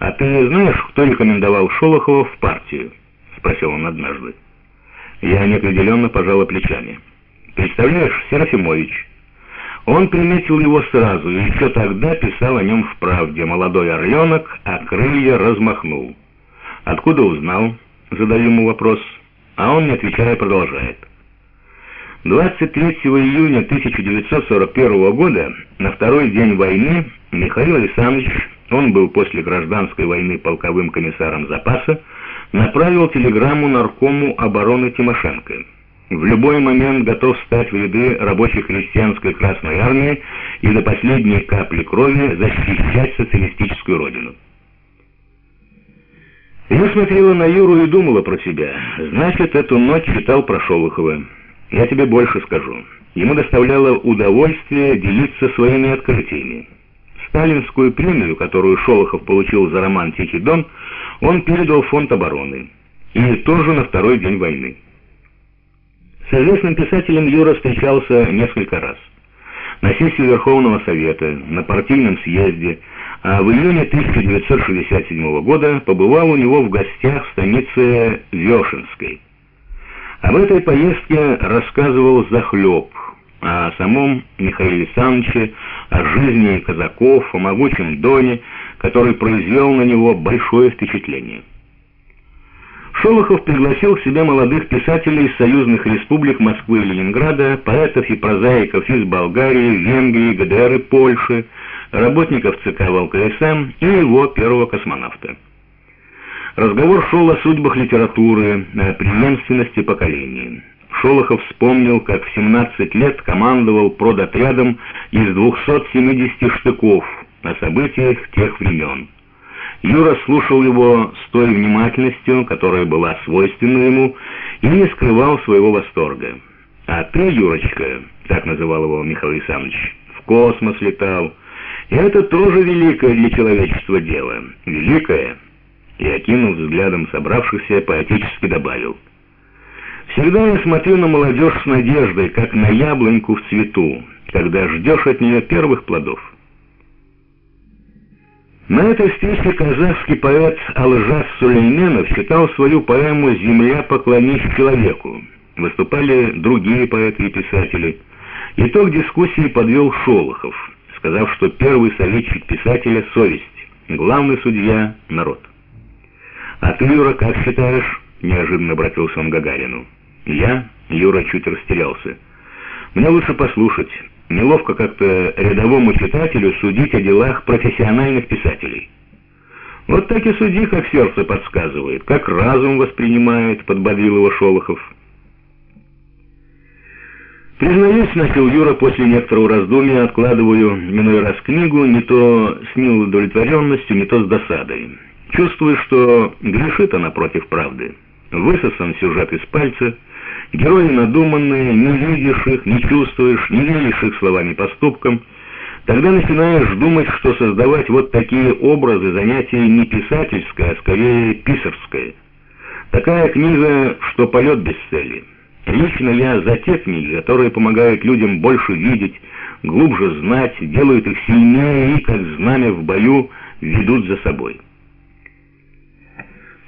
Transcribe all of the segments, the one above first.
«А ты знаешь, кто рекомендовал Шолохова в партию?» — спросил он однажды. Я неопределенно пожала плечами. «Представляешь, Серафимович». Он приметил его сразу и еще тогда писал о нем в «Правде». Молодой орленок, а крылья размахнул. «Откуда узнал?» — задаю ему вопрос. А он, не отвечая, продолжает. 23 июня 1941 года, на второй день войны, Михаил Александрович он был после гражданской войны полковым комиссаром запаса, направил телеграмму наркому обороны Тимошенко. В любой момент готов стать в ряды рабочих христианской Красной Армии и до последней капли крови защищать социалистическую родину. Я смотрела на Юру и думала про себя. Значит, эту ночь читал про Шолохова. Я тебе больше скажу. Ему доставляло удовольствие делиться своими открытиями. Сталинскую премию, которую Шолохов получил за роман «Тихий дон», он передал фонд обороны. И тоже на второй день войны. С известным писателем Юра встречался несколько раз. На сессии Верховного Совета, на партийном съезде, а в июне 1967 года побывал у него в гостях в станице Вешенской. Об этой поездке рассказывал Захлеб, а о самом Михаиле Александровиче, о жизни казаков, о могучем Доне, который произвел на него большое впечатление. Шолохов пригласил к себе молодых писателей из союзных республик Москвы и Ленинграда, поэтов и прозаиков из Болгарии, Венгрии, ГДР и Польши, работников ЦК ВЛКСМ и его первого космонавта. Разговор шел о судьбах литературы, о преемственности поколений. Шолохов вспомнил, как в 17 лет командовал продотрядом из 270 штыков о событиях тех времен. Юра слушал его с той внимательностью, которая была свойственна ему, и не скрывал своего восторга. «А ты, Юрочка, — так называл его Михаил Александрович, — в космос летал. И это тоже великое для человечества дело. Великое!» И, окинув взглядом собравшихся, поэтически добавил — Всегда я смотрю на молодежь с надеждой, как на яблоньку в цвету, когда ждешь от нее первых плодов. На этой встрече казахский поэт Алжас Сулейменов читал свою поэму «Земля, поклонись человеку». Выступали другие поэты и писатели. Итог дискуссии подвел Шолохов, сказав, что первый советчик писателя — совесть, главный судья — народ. «А ты, Юра, как считаешь?» — неожиданно обратился он к Гагарину. Я, Юра, чуть растерялся. Мне лучше послушать. Неловко как-то рядовому читателю судить о делах профессиональных писателей. Вот так и суди, как сердце подсказывает, как разум воспринимает, подбодрил его Шолохов. Признаюсь, начал Юра после некоторого раздумья, откладываю иной раз книгу, не то с неудовлетворенностью, не то с досадой. Чувствую, что грешит она против правды. Высосан сюжет из пальца, Герои надуманные, не видишь их, не чувствуешь, не веришь их словам и поступкам. Тогда начинаешь думать, что создавать вот такие образы занятие не писательское, а скорее писарское. Такая книга, что полет без цели. Лично я за те книги, которые помогают людям больше видеть, глубже знать, делают их сильнее и, как знамя в бою, ведут за собой.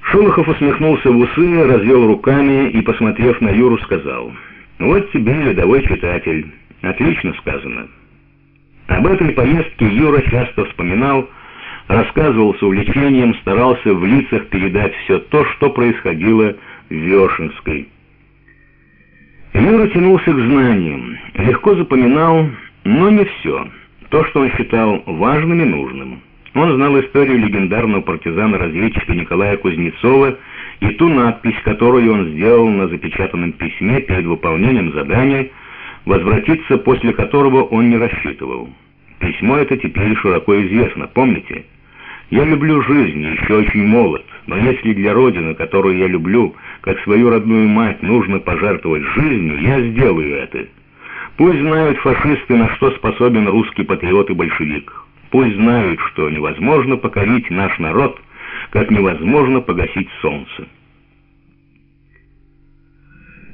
Шолохов усмехнулся в усы, развел руками и, посмотрев на Юру, сказал, «Вот тебе рядовой читатель. Отлично сказано». Об этой поездке Юра часто вспоминал, рассказывал с увлечением, старался в лицах передать все то, что происходило в Вешенской. Юра тянулся к знаниям, легко запоминал, но не все, то, что он считал важным и нужным. Он знал историю легендарного партизана-разведчика Николая Кузнецова и ту надпись, которую он сделал на запечатанном письме перед выполнением задания, возвратиться после которого он не рассчитывал. Письмо это теперь широко известно, помните? «Я люблю жизнь, еще очень молод, но если для Родины, которую я люблю, как свою родную мать, нужно пожертвовать жизнью, я сделаю это. Пусть знают фашисты, на что способен русский патриот и большевик». Пусть знают, что невозможно покорить наш народ, как невозможно погасить солнце.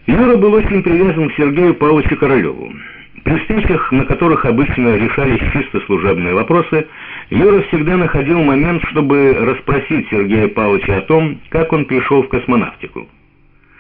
Юра был очень привязан к Сергею Павловичу Королеву. При встречах, на которых обычно решались чисто служебные вопросы, Юра всегда находил момент, чтобы расспросить Сергея Павловича о том, как он пришел в космонавтику.